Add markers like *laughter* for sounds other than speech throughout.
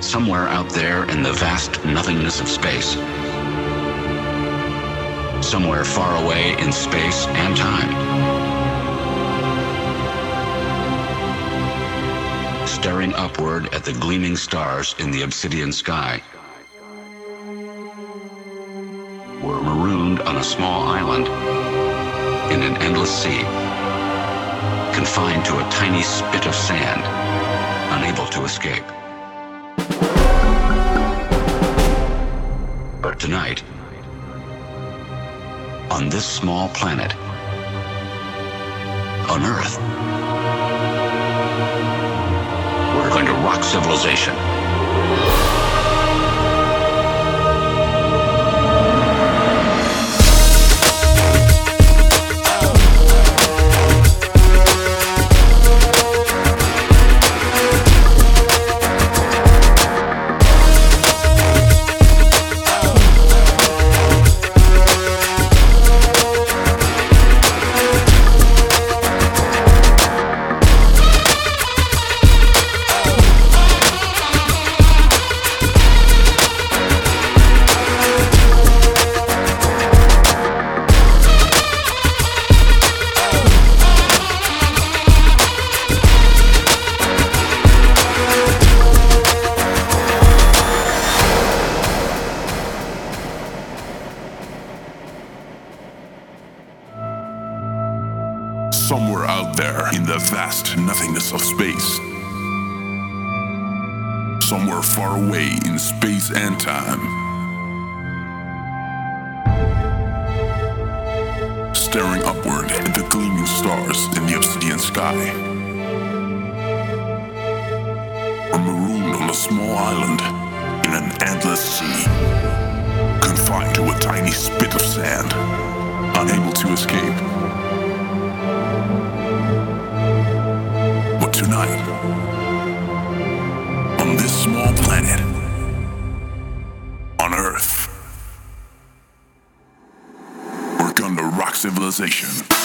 somewhere out there in the vast nothingness of space, somewhere far away in space and time, staring upward at the gleaming stars in the obsidian sky, were marooned on a small island in an endless sea, confined to a tiny spit of sand, unable to escape. Tonight, on this small planet, on Earth, we're going to rock civilization. Time. Staring upward at the gleaming stars in the obsidian sky. Or marooned on a small island in an endless sea. Confined to a tiny spit of sand. Unable to escape. But tonight, on this small planet, civilization.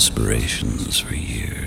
Inspirations for years.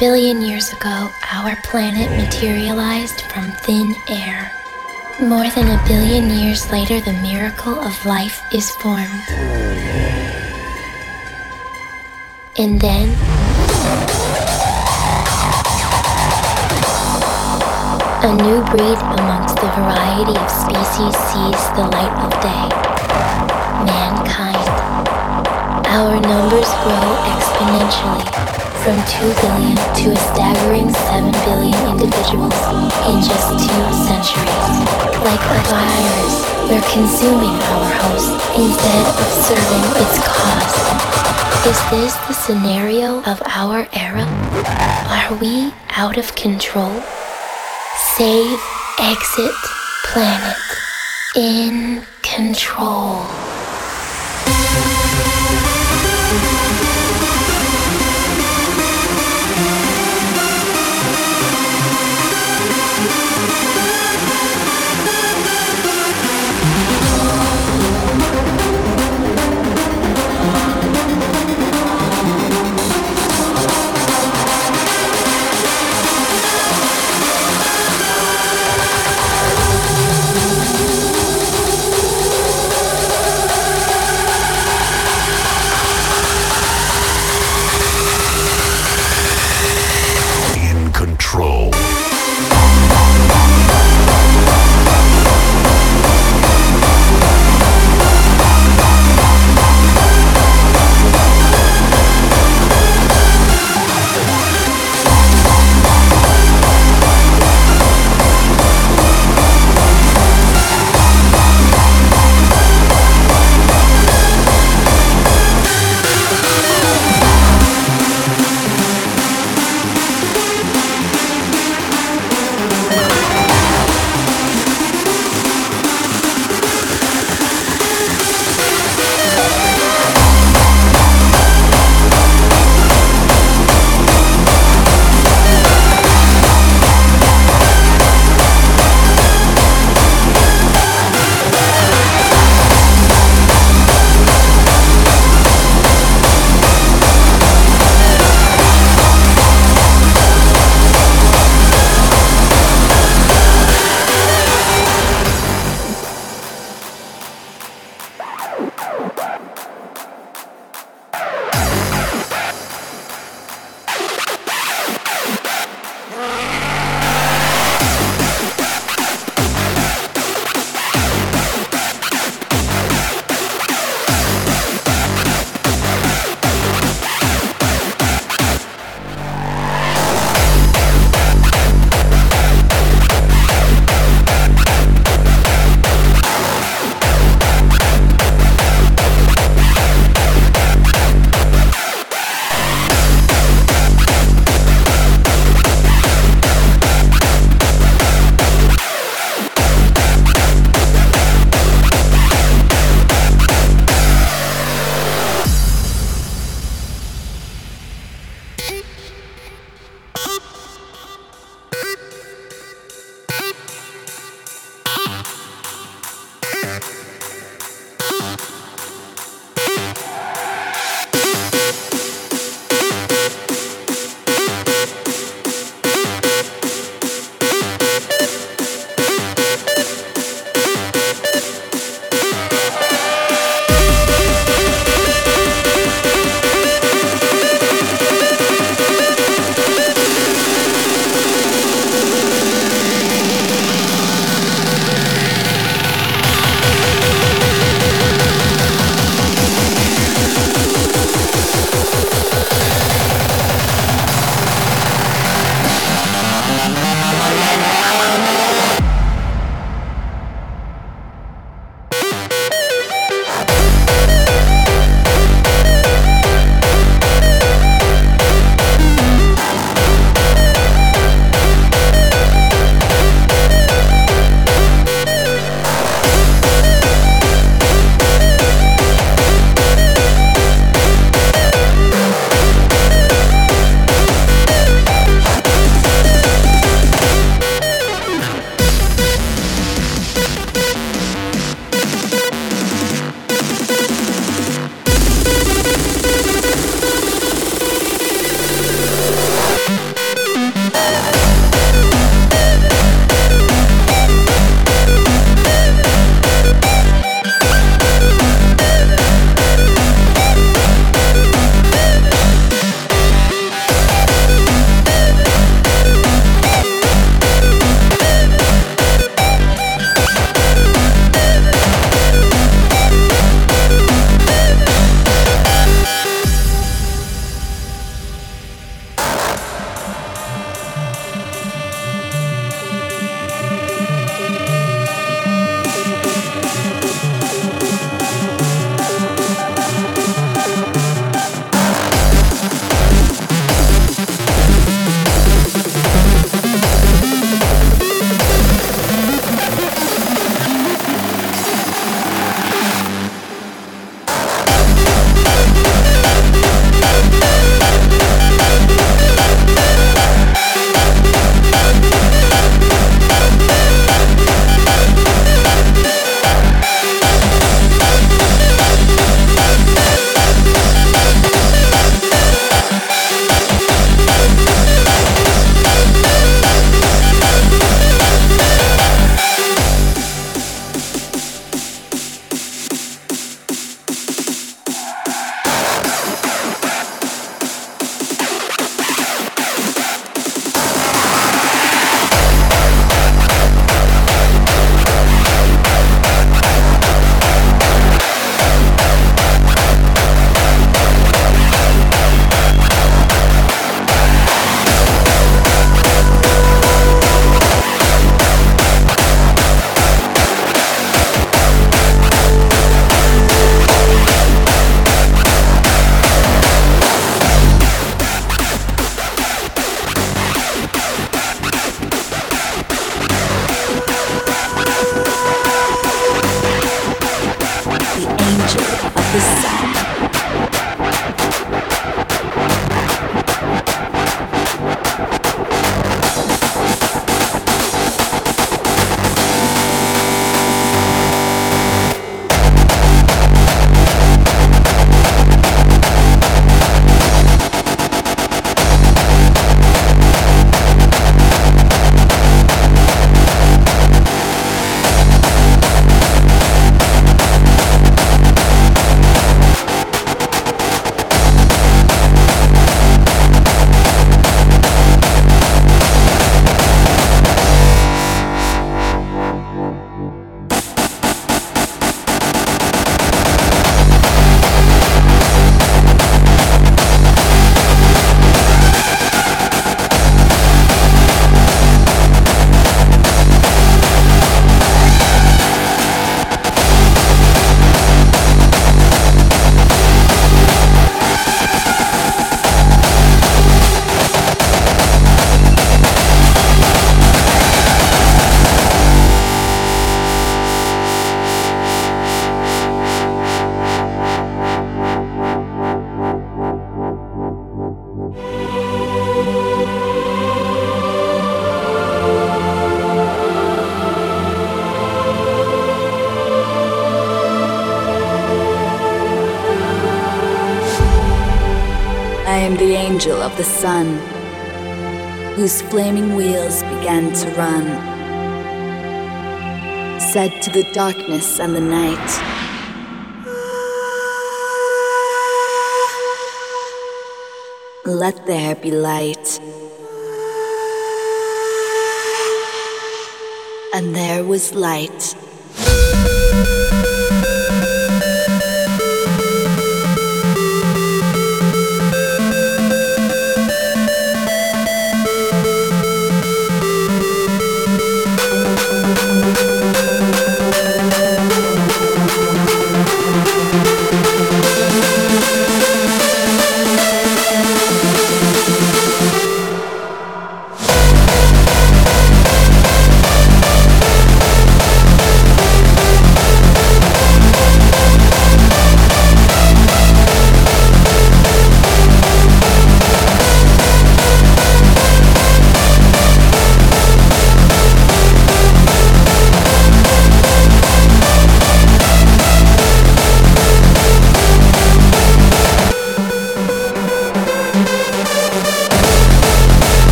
Billion years ago, our planet materialized from thin air. More than a billion years later, the miracle of life is formed. And then, a new breed amongst the variety of species sees the light of day. Mankind. Our numbers grow exponentially from 2 billion to a staggering 7 billion individuals in just two centuries. Like a virus, we're consuming our host instead of serving its cause. Is this the scenario of our era? Are we out of control? Save, exit, planet. In control. The sun, whose flaming wheels began to run. Said to the darkness and the night, Let there be light. And there was light.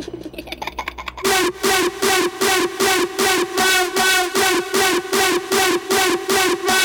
yeah. *laughs*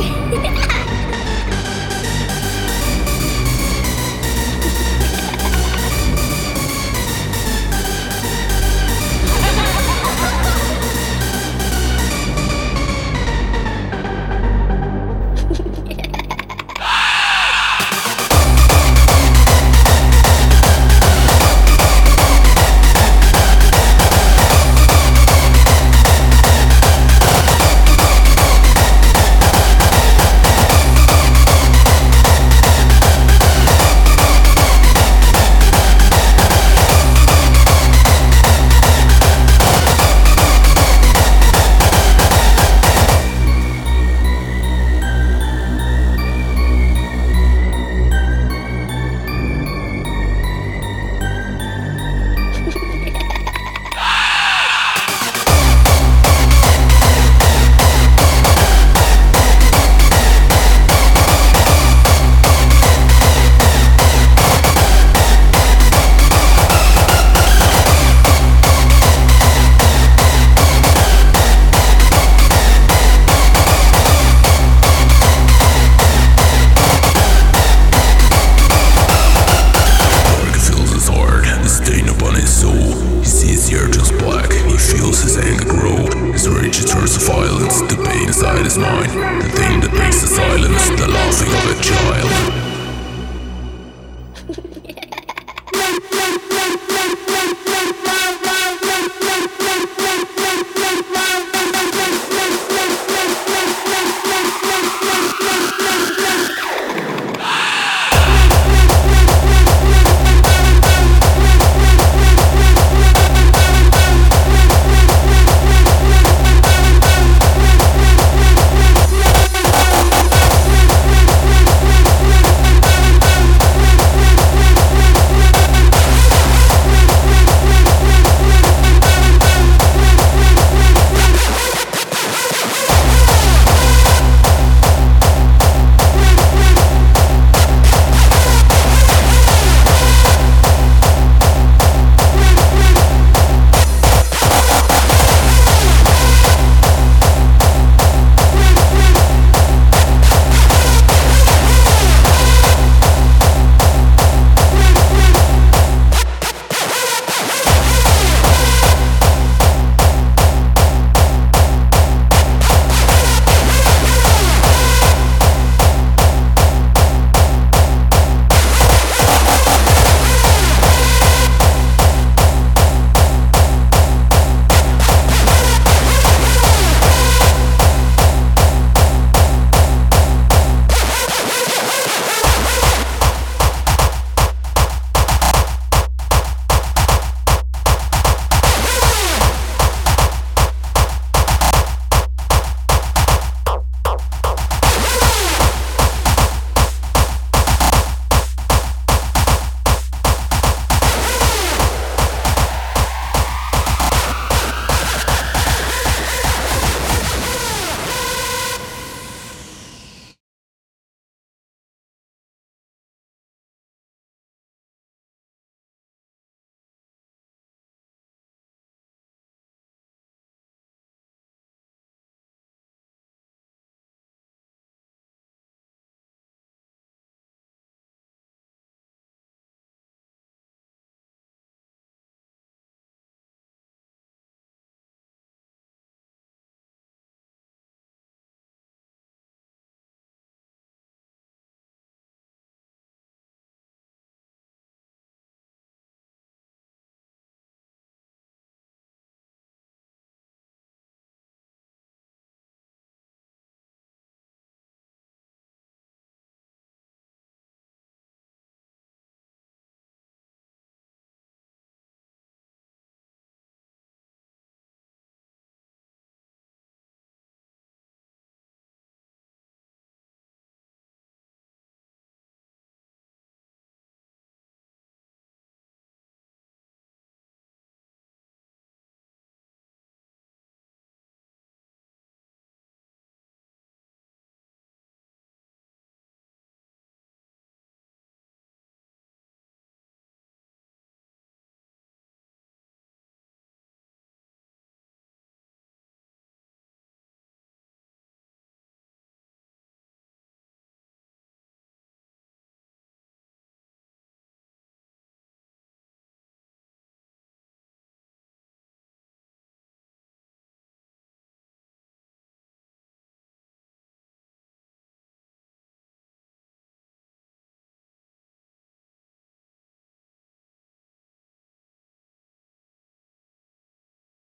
あ! *laughs*